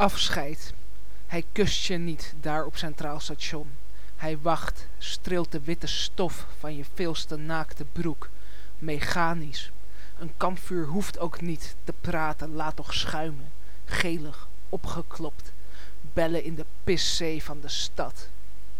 Afscheid. Hij kust je niet daar op Centraal Station. Hij wacht, streelt de witte stof van je veelste naakte broek. Mechanisch. Een kampvuur hoeft ook niet te praten, laat toch schuimen. Gelig, opgeklopt. Bellen in de piszee van de stad.